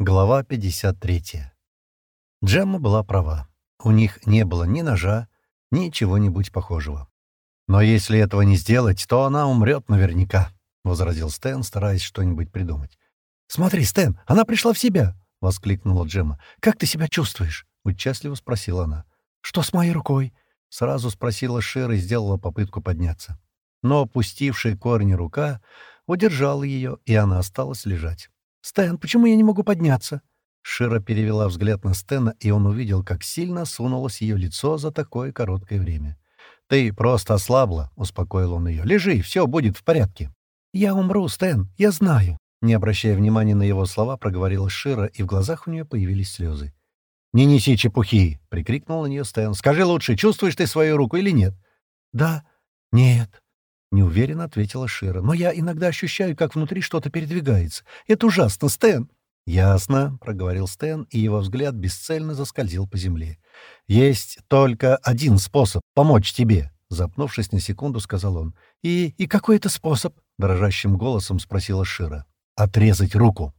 Глава 53. Джемма была права. У них не было ни ножа, ни чего-нибудь похожего. «Но если этого не сделать, то она умрет наверняка», — возразил Стэн, стараясь что-нибудь придумать. «Смотри, Стэн, она пришла в себя!» — воскликнула Джемма. «Как ты себя чувствуешь?» — участливо спросила она. «Что с моей рукой?» — сразу спросила Шер и сделала попытку подняться. Но опустившая корни рука удержала ее, и она осталась лежать. «Стэн, почему я не могу подняться?» Шира перевела взгляд на Стэна, и он увидел, как сильно сунулось ее лицо за такое короткое время. «Ты просто ослабла», — успокоил он ее. «Лежи, все будет в порядке». «Я умру, Стэн, я знаю». Не обращая внимания на его слова, проговорила Шира, и в глазах у нее появились слезы. «Не неси чепухи!» — прикрикнул на нее Стэн. «Скажи лучше, чувствуешь ты свою руку или нет?» «Да. Нет. — неуверенно ответила Шира. «Но я иногда ощущаю, как внутри что-то передвигается. Это ужасно, Стэн!» «Ясно», — проговорил Стэн, и его взгляд бесцельно заскользил по земле. «Есть только один способ помочь тебе», — запнувшись на секунду, сказал он. «И, и какой это способ?» — дрожащим голосом спросила Шира. «Отрезать руку».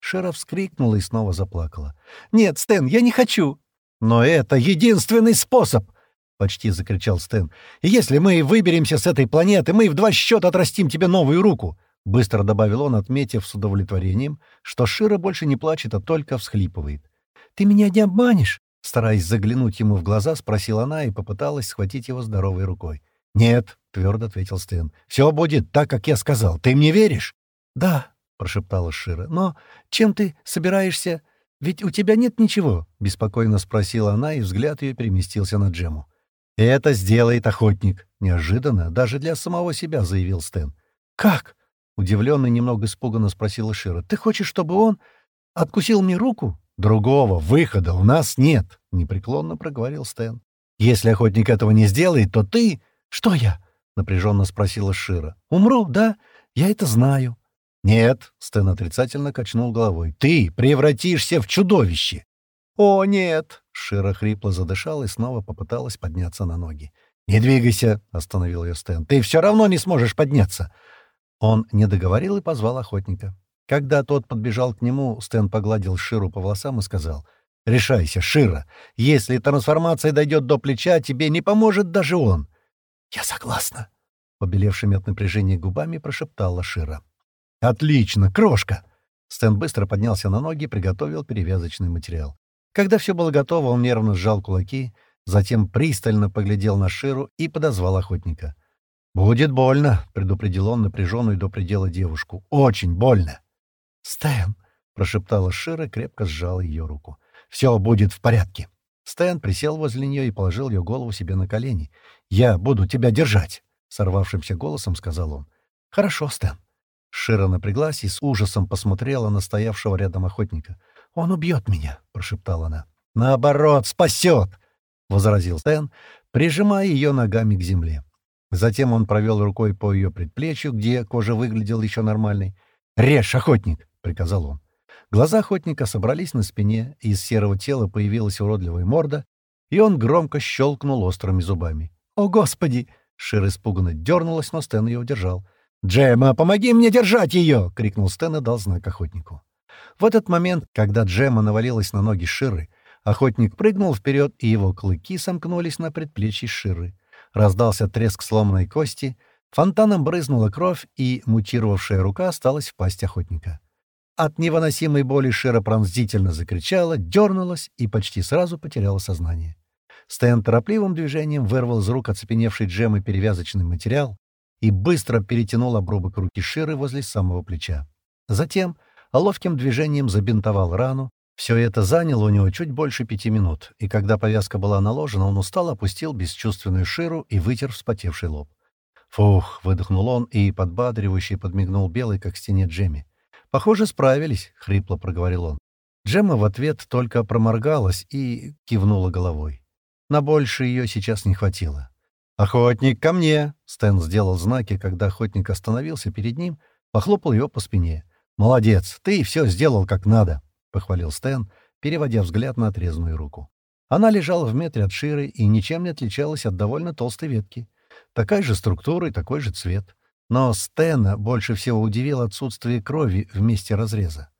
Шира вскрикнула и снова заплакала. «Нет, Стэн, я не хочу!» «Но это единственный способ!» Почти закричал Стэн. «Если мы выберемся с этой планеты, мы в два счета отрастим тебе новую руку!» Быстро добавил он, отметив с удовлетворением, что Шира больше не плачет, а только всхлипывает. «Ты меня не обманешь?» Стараясь заглянуть ему в глаза, спросила она и попыталась схватить его здоровой рукой. «Нет», — твердо ответил Стэн. «Все будет так, как я сказал. Ты мне веришь?» «Да», — прошептала Шира. «Но чем ты собираешься? Ведь у тебя нет ничего?» — беспокойно спросила она, и взгляд ее переместился на Джему. «Это сделает охотник», — неожиданно, даже для самого себя заявил Стэн. «Как?» — удивленно немного испуганно спросила Шира. «Ты хочешь, чтобы он откусил мне руку?» «Другого выхода у нас нет», — непреклонно проговорил Стэн. «Если охотник этого не сделает, то ты...» «Что я?» — напряженно спросила Шира. «Умру, да? Я это знаю». «Нет», — Стэн отрицательно качнул головой. «Ты превратишься в чудовище!» «О, нет!» — Шира хрипло задышала и снова попыталась подняться на ноги. «Не двигайся!» — остановил ее Стэн. «Ты все равно не сможешь подняться!» Он не договорил и позвал охотника. Когда тот подбежал к нему, Стэн погладил Ширу по волосам и сказал, «Решайся, Шира. Если трансформация дойдет до плеча, тебе не поможет даже он». «Я согласна», — побелевшими от напряжения губами прошептала Шира. «Отлично, крошка!» Стэн быстро поднялся на ноги и приготовил перевязочный материал. Когда все было готово, он нервно сжал кулаки, затем пристально поглядел на Ширу и подозвал охотника. «Будет больно», — предупредил он напряженную до предела девушку. «Очень больно». «Стэн», — прошептала Шира, крепко сжала ее руку. «Все будет в порядке». Стэн присел возле нее и положил ее голову себе на колени. «Я буду тебя держать», — сорвавшимся голосом сказал он. «Хорошо, Стэн». Шира напряглась и с ужасом посмотрела на стоявшего рядом охотника. «Он убьет меня», — прошептала она. «Наоборот, спасет!» — возразил Стэн, прижимая ее ногами к земле. Затем он провел рукой по ее предплечью, где кожа выглядела еще нормальной. «Режь, охотник!» — приказал он. Глаза охотника собрались на спине, из серого тела появилась уродливая морда, и он громко щелкнул острыми зубами. «О, Господи!» — Шир испуганно дернулась, но Стэн ее удержал. «Джема, помоги мне держать ее!» — крикнул Стэн и дал знак охотнику. В этот момент, когда Джема навалилась на ноги Ширы, охотник прыгнул вперед, и его клыки сомкнулись на предплечье Ширы. Раздался треск сломанной кости, фонтаном брызнула кровь, и мутировавшая рука осталась в пасть охотника. От невыносимой боли Шира пронзительно закричала, дернулась и почти сразу потеряла сознание. Стэн торопливым движением вырвал из рук оцепеневший Джемы перевязочный материал и быстро перетянул обрубок руки Ширы возле самого плеча. Затем а ловким движением забинтовал рану. Все это заняло у него чуть больше пяти минут, и когда повязка была наложена, он устал, опустил бесчувственную ширу и вытер вспотевший лоб. «Фух!» — выдохнул он и, подбадривающий, подмигнул белый, как стене Джемми. «Похоже, справились», — хрипло проговорил он. Джемма в ответ только проморгалась и кивнула головой. На больше ее сейчас не хватило. «Охотник, ко мне!» — Стэн сделал знаки, когда охотник остановился перед ним, похлопал его по спине. «Молодец, ты все сделал как надо», — похвалил Стэн, переводя взгляд на отрезанную руку. Она лежала в метре от Ширы и ничем не отличалась от довольно толстой ветки. Такая же структура и такой же цвет. Но Стэна больше всего удивило отсутствие крови в месте разреза.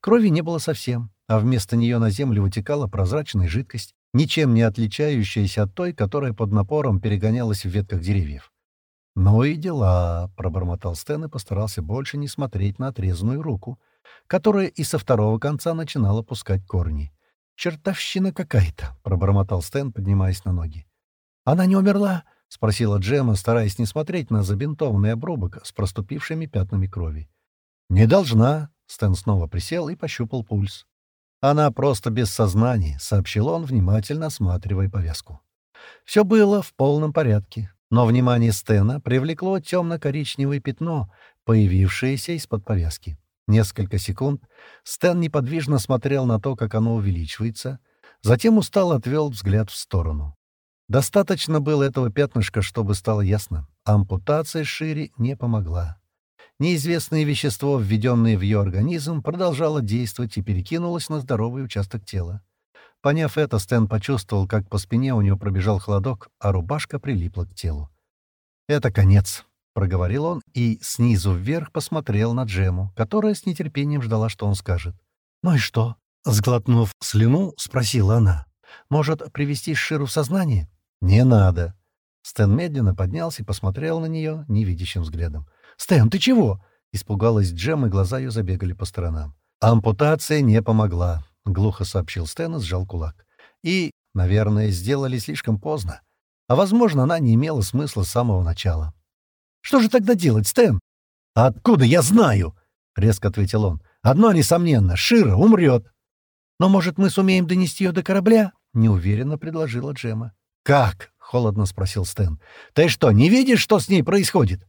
Крови не было совсем, а вместо нее на землю вытекала прозрачная жидкость, ничем не отличающаяся от той, которая под напором перегонялась в ветках деревьев. «Ну и дела», — пробормотал Стэн и постарался больше не смотреть на отрезанную руку, которая и со второго конца начинала пускать корни. «Чертовщина какая-то», — пробормотал Стэн, поднимаясь на ноги. «Она не умерла?» — спросила Джема, стараясь не смотреть на забинтованный обрубок с проступившими пятнами крови. «Не должна», — Стэн снова присел и пощупал пульс. «Она просто без сознания», — сообщил он, внимательно осматривая повязку. Все было в полном порядке. Но внимание Стена привлекло темно-коричневое пятно, появившееся из-под повязки. Несколько секунд Стэн неподвижно смотрел на то, как оно увеличивается, затем устало отвел взгляд в сторону. Достаточно было этого пятнышка, чтобы стало ясно. Ампутация шире не помогла. Неизвестное вещество, введенное в ее организм, продолжало действовать и перекинулось на здоровый участок тела. Поняв это, Стэн почувствовал, как по спине у него пробежал холодок, а рубашка прилипла к телу. «Это конец», — проговорил он и снизу вверх посмотрел на Джему, которая с нетерпением ждала, что он скажет. «Ну и что?» — сглотнув слюну, спросила она. «Может, привести Ширу в сознание?» «Не надо». Стэн медленно поднялся и посмотрел на нее невидящим взглядом. «Стэн, ты чего?» — испугалась Джем, и глаза ее забегали по сторонам. Ампутация не помогла. — глухо сообщил Стэн и сжал кулак. «И, наверное, сделали слишком поздно. А, возможно, она не имела смысла с самого начала». «Что же тогда делать, Стэн?» «Откуда я знаю?» — резко ответил он. «Одно несомненно, Шира умрет». «Но, может, мы сумеем донести ее до корабля?» — неуверенно предложила Джема. «Как?» — холодно спросил Стэн. «Ты что, не видишь, что с ней происходит?»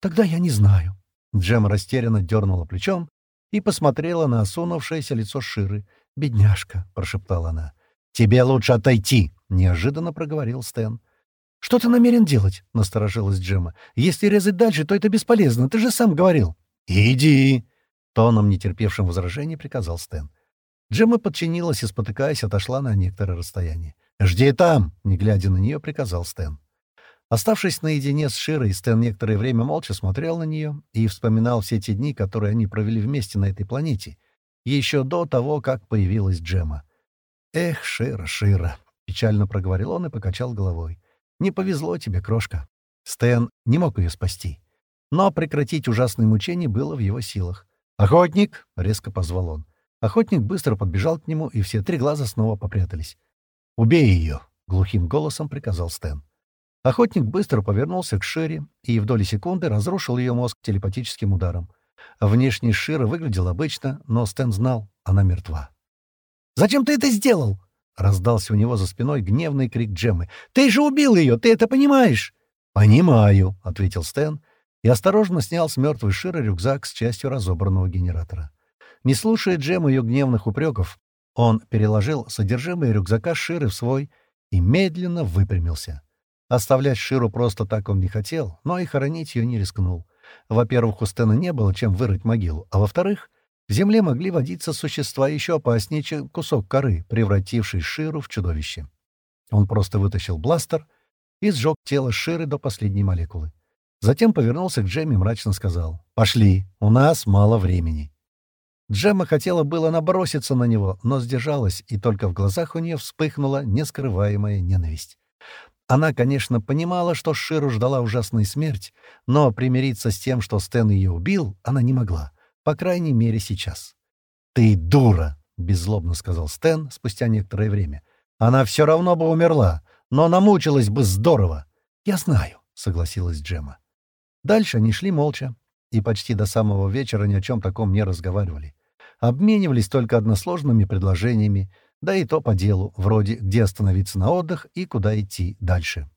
«Тогда я не знаю». Джема растерянно дернула плечом и посмотрела на осунувшееся лицо Ширы, «Бедняжка», — прошептала она. «Тебе лучше отойти», — неожиданно проговорил Стэн. «Что ты намерен делать?» — насторожилась Джема. «Если резать дальше, то это бесполезно. Ты же сам говорил». «Иди!» — тоном, нетерпевшим возражений, приказал Стэн. Джема подчинилась и, спотыкаясь, отошла на некоторое расстояние. «Жди там!» — не глядя на нее, приказал Стэн. Оставшись наедине с Широй, Стэн некоторое время молча смотрел на нее и вспоминал все те дни, которые они провели вместе на этой планете, еще до того, как появилась Джема. «Эх, Шира, Шира!» — печально проговорил он и покачал головой. «Не повезло тебе, крошка». Стэн не мог ее спасти. Но прекратить ужасные мучения было в его силах. «Охотник!» — резко позвал он. Охотник быстро подбежал к нему, и все три глаза снова попрятались. «Убей ее!» — глухим голосом приказал Стэн. Охотник быстро повернулся к Шире и в доли секунды разрушил ее мозг телепатическим ударом. Внешне Шира выглядел обычно, но Стэн знал, она мертва. «Зачем ты это сделал?» — раздался у него за спиной гневный крик Джеммы. «Ты же убил ее, ты это понимаешь?» «Понимаю», — ответил Стэн и осторожно снял с мертвой Ширы рюкзак с частью разобранного генератора. Не слушая Джеммы ее гневных упреков, он переложил содержимое рюкзака Ширы в свой и медленно выпрямился. Оставлять Ширу просто так он не хотел, но и хоронить ее не рискнул. Во-первых, у Стена не было чем вырыть могилу, а во-вторых, в земле могли водиться существа еще опаснее, чем кусок коры, превративший Ширу в чудовище. Он просто вытащил бластер и сжег тело Ширы до последней молекулы. Затем повернулся к Джемме и мрачно сказал «Пошли, у нас мало времени». Джемма хотела было наброситься на него, но сдержалась, и только в глазах у нее вспыхнула нескрываемая ненависть. Она, конечно, понимала, что Ширу ждала ужасная смерть, но примириться с тем, что Стэн ее убил, она не могла. По крайней мере, сейчас. «Ты дура!» — беззлобно сказал Стэн спустя некоторое время. «Она все равно бы умерла, но намучилась бы здорово!» «Я знаю», — согласилась Джема. Дальше они шли молча, и почти до самого вечера ни о чем таком не разговаривали. Обменивались только односложными предложениями, да и то по делу, вроде где остановиться на отдых и куда идти дальше.